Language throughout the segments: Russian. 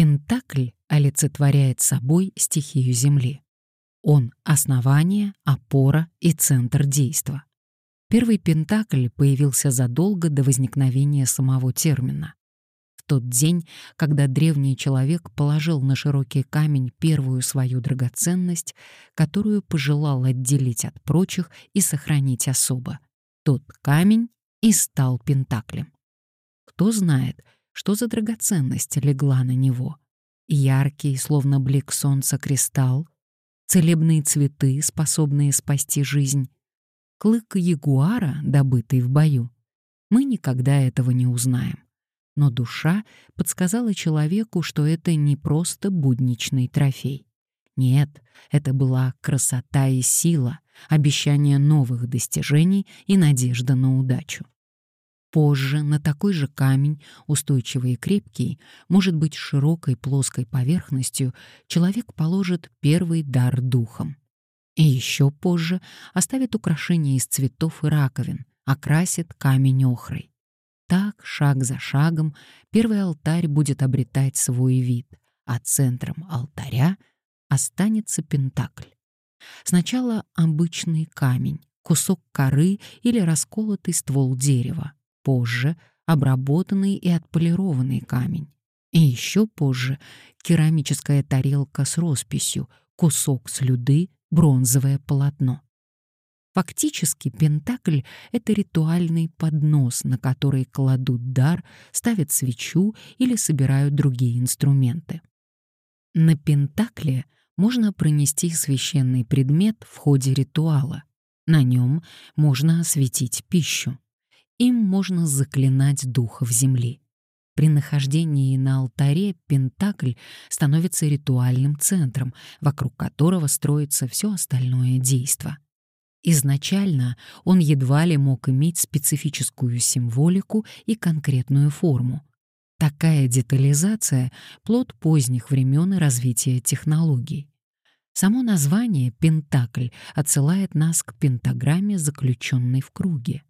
Пентакль олицетворяет собой стихию Земли. Он — основание, опора и центр действа. Первый пентакль появился задолго до возникновения самого термина. В тот день, когда древний человек положил на широкий камень первую свою драгоценность, которую пожелал отделить от прочих и сохранить особо, тот камень и стал пентаклем. Кто знает, что за драгоценность легла на него? Яркий, словно блик солнца, кристалл, целебные цветы, способные спасти жизнь, клык ягуара, добытый в бою. Мы никогда этого не узнаем. Но душа подсказала человеку, что это не просто будничный трофей. Нет, это была красота и сила, обещание новых достижений и надежда на удачу. Позже на такой же камень, устойчивый и крепкий, может быть широкой плоской поверхностью, человек положит первый дар духом. И еще позже оставит украшения из цветов и раковин, окрасит камень охрой. Так, шаг за шагом, первый алтарь будет обретать свой вид, а центром алтаря останется пентакль. Сначала обычный камень, кусок коры или расколотый ствол дерева, позже обработанный и отполированный камень. И еще позже керамическая тарелка с росписью, кусок слюды, бронзовое полотно. Фактически пентакль — это ритуальный поднос, на который кладут дар, ставят свечу или собирают другие инструменты. На пентакле можно пронести священный предмет в ходе ритуала. На нем можно осветить пищу. Им можно заклинать духов земли. При нахождении на алтаре Пентакль становится ритуальным центром, вокруг которого строится все остальное действо. Изначально он едва ли мог иметь специфическую символику и конкретную форму. Такая детализация — плод поздних времен и развития технологий. Само название «Пентакль» отсылает нас к пентаграмме, заключенной в круге.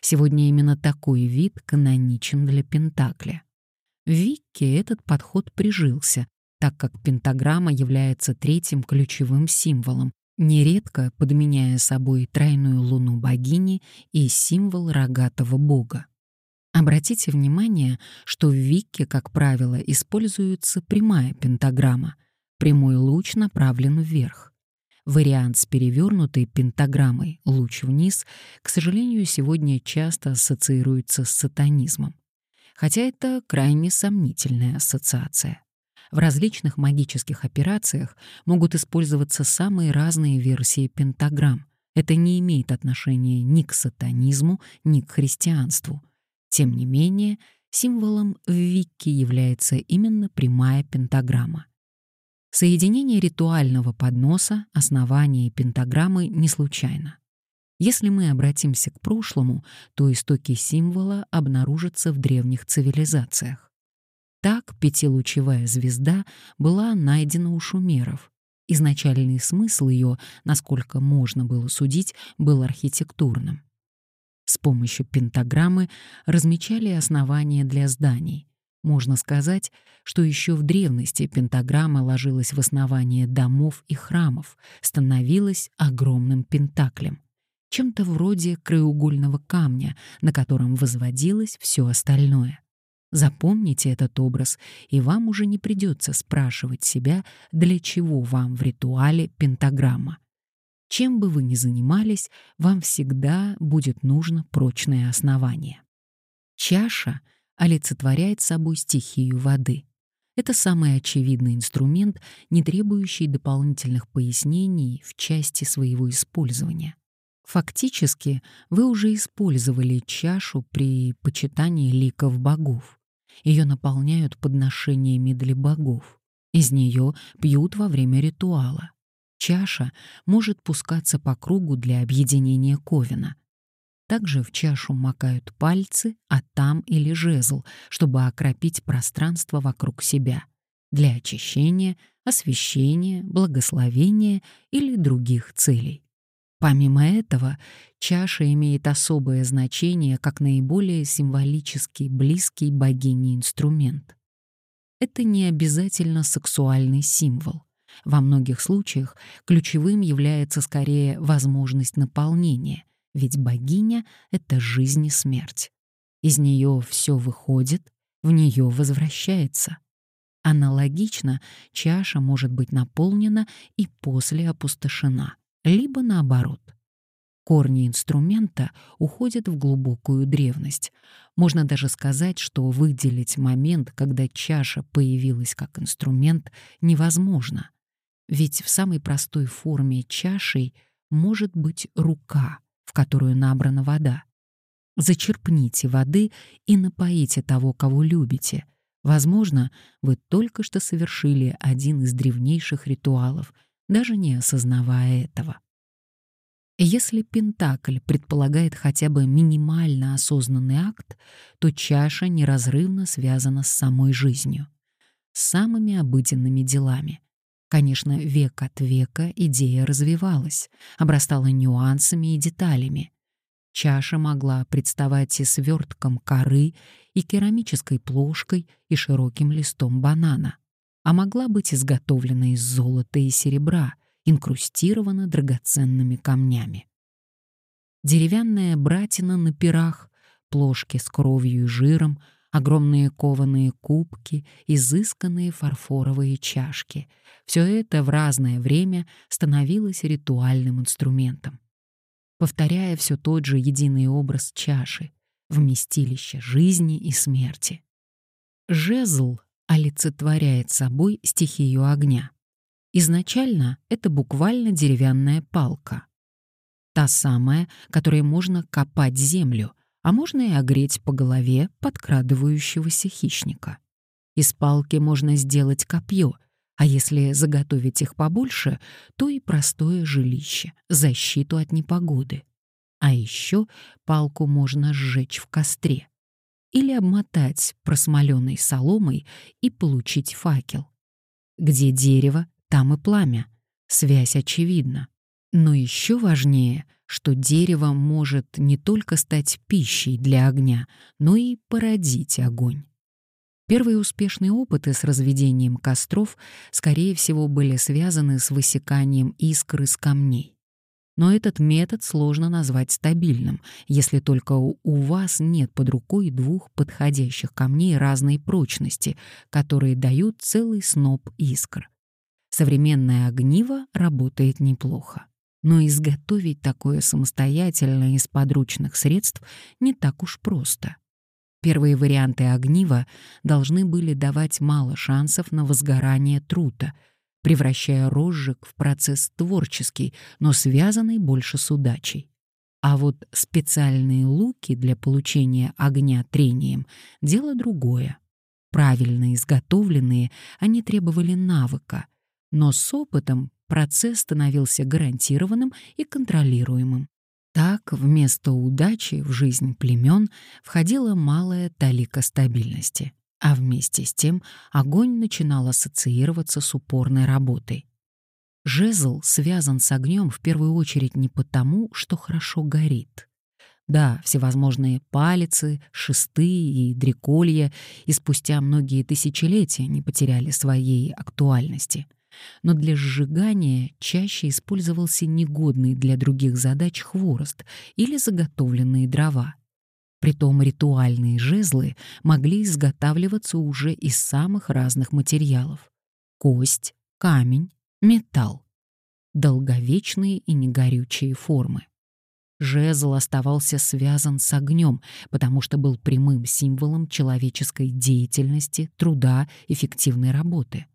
Сегодня именно такой вид каноничен для Пентакля. В Викке этот подход прижился, так как пентаграмма является третьим ключевым символом, нередко подменяя собой тройную луну богини и символ рогатого бога. Обратите внимание, что в Викке, как правило, используется прямая пентаграмма. Прямой луч направлен вверх. Вариант с перевернутой пентаграммой «луч вниз», к сожалению, сегодня часто ассоциируется с сатанизмом. Хотя это крайне сомнительная ассоциация. В различных магических операциях могут использоваться самые разные версии пентаграмм. Это не имеет отношения ни к сатанизму, ни к христианству. Тем не менее, символом в Викке является именно прямая пентаграмма. Соединение ритуального подноса, основания и пентаграммы не случайно. Если мы обратимся к прошлому, то истоки символа обнаружатся в древних цивилизациях. Так пятилучевая звезда была найдена у шумеров. Изначальный смысл ее, насколько можно было судить, был архитектурным. С помощью пентаграммы размечали основания для зданий, можно сказать, что еще в древности пентаграмма ложилась в основание домов и храмов, становилась огромным пентаклем, чем-то вроде краеугольного камня, на котором возводилось все остальное. Запомните этот образ, и вам уже не придется спрашивать себя, для чего вам в ритуале пентаграмма. Чем бы вы ни занимались, вам всегда будет нужно прочное основание. Чаша — олицетворяет собой стихию воды. Это самый очевидный инструмент, не требующий дополнительных пояснений в части своего использования. Фактически, вы уже использовали чашу при почитании ликов богов. Ее наполняют подношениями для богов. Из нее пьют во время ритуала. Чаша может пускаться по кругу для объединения ковина, также в чашу макают пальцы, а там или жезл, чтобы окропить пространство вокруг себя для очищения, освещения, благословения или других целей. Помимо этого, чаша имеет особое значение как наиболее символический близкий богине инструмент. это не обязательно сексуальный символ. Во многих случаях ключевым является скорее возможность наполнения, ведь богиня — это жизнь и смерть. Из нее все выходит, в нее возвращается. Аналогично чаша может быть наполнена и после опустошена, либо наоборот. Корни инструмента уходят в глубокую древность. Можно даже сказать, что выделить момент, когда чаша появилась как инструмент, невозможно. Ведь в самой простой форме чашей может быть рука, в которую набрана вода. Зачерпните воды и напоите того, кого любите. Возможно, вы только что совершили один из древнейших ритуалов, даже не осознавая этого. Если Пентакль предполагает хотя бы минимально осознанный акт, то чаша неразрывно связана с самой жизнью, с самыми обыденными делами. Конечно, век от века идея развивалась, обрастала нюансами и деталями. Чаша могла представать и свертком коры, и керамической плошкой, и широким листом банана, а могла быть изготовлена из золота и серебра — инкрустирована драгоценными камнями. Деревянная братина на пирах, плошки с кровью и жиром, огромные кованые кубки, изысканные фарфоровые чашки — все это в разное время становилось ритуальным инструментом. Повторяя все тот же единый образ чаши, вместилище жизни и смерти. Жезл олицетворяет собой стихию огня — Изначально это буквально деревянная палка. Та самая, которой можно копать землю, а можно и огреть по голове подкрадывающегося хищника. Из палки можно сделать копье, а если заготовить их побольше, то и простое жилище, защиту от непогоды. А еще палку можно сжечь в костре или обмотать просмоленной соломой и получить факел. Где дерево, там и пламя. Связь очевидна. Но еще важнее, что дерево может не только стать пищей для огня, но и породить огонь. Первые успешные опыты с разведением костров, скорее всего, были связаны с высеканием искр из камней. Но этот метод сложно назвать стабильным, если только у вас нет под рукой двух подходящих камней разной прочности, которые дают целый сноп искр. Современное огниво работает неплохо. Но изготовить такое самостоятельно из подручных средств не так уж просто. Первые варианты огнива должны были давать мало шансов на возгорание трута, превращая розжиг в процесс творческий, но связанный больше с удачей. А вот специальные луки для получения огня трением — дело другое. Правильно изготовленные, они требовали навыка — но с опытом процесс становился гарантированным и контролируемым. Так вместо удачи в жизнь племен входила малая талика стабильности, а вместе с тем огонь начинал ассоциироваться с упорной работой. Жезл связан с огнем в первую очередь не потому, что хорошо горит. Да, всевозможные палицы, шесты и дреколья и спустя многие тысячелетия не потеряли своей актуальности — но для сжигания чаще использовался негодный для других задач хворост или заготовленные дрова. Притом ритуальные жезлы могли изготавливаться уже из самых разных материалов — кость, камень, металл. Долговечные и негорючие формы. Жезл оставался связан с огнем, потому что был прямым символом человеческой деятельности, труда, эффективной работы.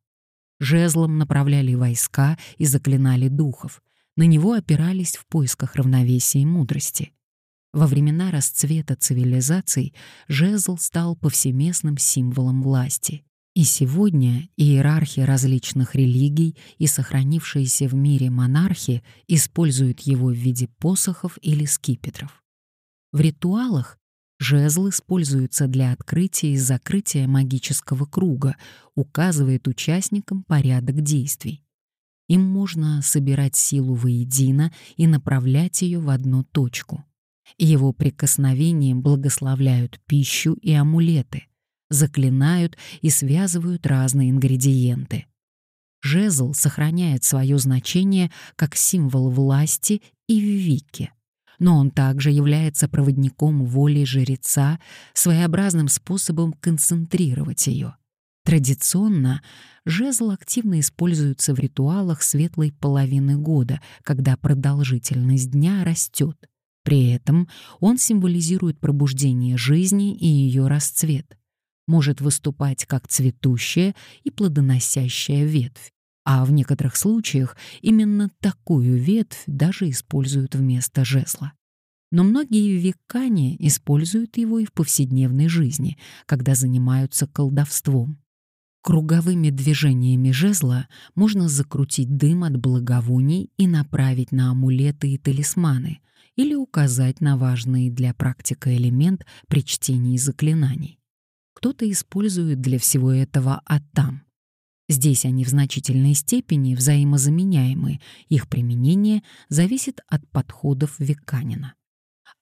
Жезлом направляли войска и заклинали духов. На него опирались в поисках равновесия и мудрости. Во времена расцвета цивилизаций жезл стал повсеместным символом власти. И сегодня иерархи различных религий и сохранившиеся в мире монархи используют его в виде посохов или скипетров. В ритуалах Жезл используется для открытия и закрытия магического круга, указывает участникам порядок действий. Им можно собирать силу воедино и направлять ее в одну точку. Его прикосновением благословляют пищу и амулеты. заклинают и связывают разные ингредиенты. Жезл сохраняет свое значение как символ власти и в Вике. Но он также является проводником воли жреца, своеобразным способом концентрировать ее. Традиционно жезл активно используется в ритуалах светлой половины года, когда продолжительность дня растет. При этом он символизирует пробуждение жизни и ее расцвет. Может выступать как цветущая и плодоносящая ветвь. А в некоторых случаях именно такую ветвь даже используют вместо жезла. Но многие векане используют его и в повседневной жизни, когда занимаются колдовством. Круговыми движениями жезла можно закрутить дым от благовоний и направить на амулеты и талисманы или указать на важный для практика элемент при чтении заклинаний. Кто-то использует для всего этого атам Здесь они в значительной степени взаимозаменяемы, их применение зависит от подходов Веканина.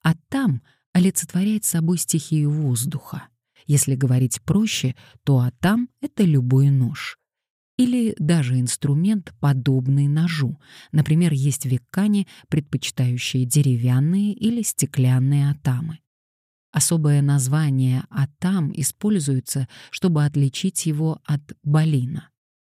А там олицетворяет собой стихию воздуха. Если говорить проще, то а там — это любой нож. Или даже инструмент, подобный ножу. Например, есть веккане, предпочитающие деревянные или стеклянные атамы. Особое название «атам» используется, чтобы отличить его от балина.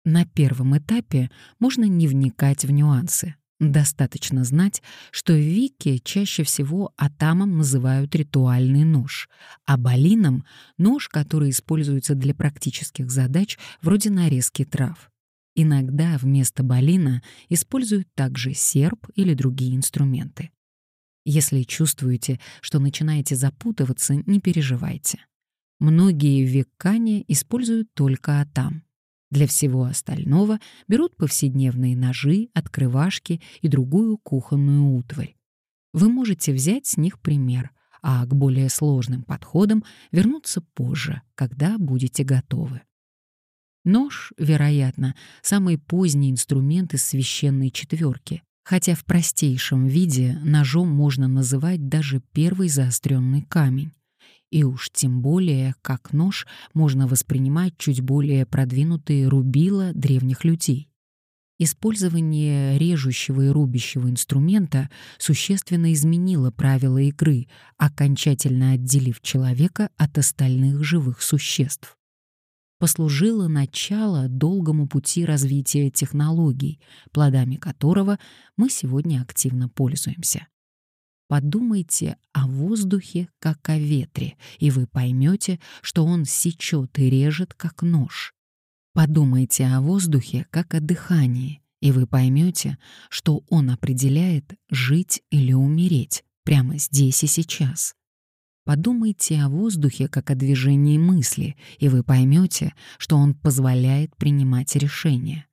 На первом этапе можно не вникать в нюансы. Достаточно знать, что Вики чаще всего атамом называют ритуальный нож, а балином — нож, который используется для практических задач вроде нарезки трав. Иногда вместо балина используют также серп или другие инструменты. Если чувствуете, что начинаете запутываться, не переживайте. Многие веккане используют только атам. Для всего остального берут повседневные ножи, открывашки и другую кухонную утварь. Вы можете взять с них пример, а к более сложным подходам вернуться позже, когда будете готовы. Нож, вероятно, самый поздний инструмент из священной четверки, хотя в простейшем виде ножом можно называть даже первый заостренный камень и уж тем более как нож можно воспринимать чуть более продвинутые рубила древних людей. Использование режущего и рубящего инструмента существенно изменило правила игры, окончательно отделив человека от остальных живых существ. Послужило начало долгому пути развития технологий, плодами которого мы сегодня активно пользуемся. Подумайте о воздухе, как о ветре, и вы поймете, что он сечет и режет, как нож. Подумайте о воздухе, как о дыхании, и вы поймете, что он определяет жить или умереть прямо здесь и сейчас. Подумайте о воздухе как о движении мысли, и вы поймете, что он позволяет принимать решения.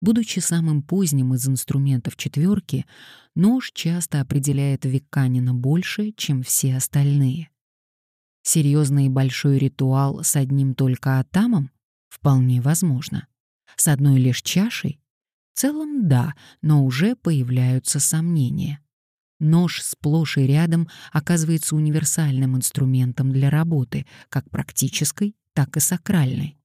Будучи самым поздним из инструментов четверки, нож часто определяет веканина больше, чем все остальные. Серьезный большой ритуал с одним только атамом? Вполне возможно. С одной лишь чашей? В целом да, но уже появляются сомнения. Нож сплошь и рядом оказывается универсальным инструментом для работы, как практической, так и сакральной.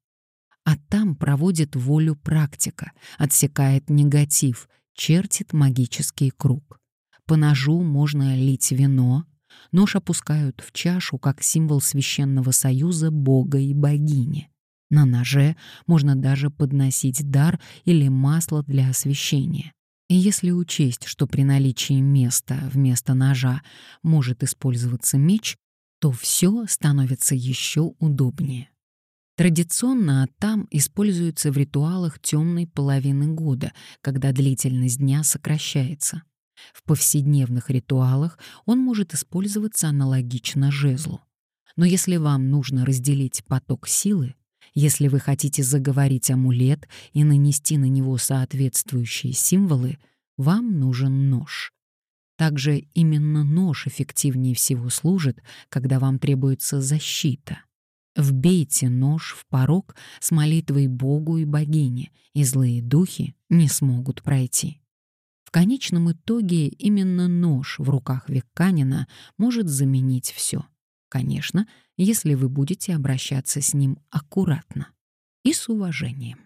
А там проводит волю практика, отсекает негатив, чертит магический круг. По ножу можно лить вино, нож опускают в чашу как символ священного союза бога и богини. На ноже можно даже подносить дар или масло для освящения. И если учесть, что при наличии места вместо ножа может использоваться меч, то все становится еще удобнее. Традиционно там используется в ритуалах темной половины года, когда длительность дня сокращается. В повседневных ритуалах он может использоваться аналогично жезлу. Но если вам нужно разделить поток силы, если вы хотите заговорить амулет и нанести на него соответствующие символы, вам нужен нож. Также именно нож эффективнее всего служит, когда вам требуется защита — Вбейте нож в порог с молитвой Богу и богине, и злые духи не смогут пройти. В конечном итоге именно нож в руках Векканина может заменить все. Конечно, если вы будете обращаться с ним аккуратно и с уважением.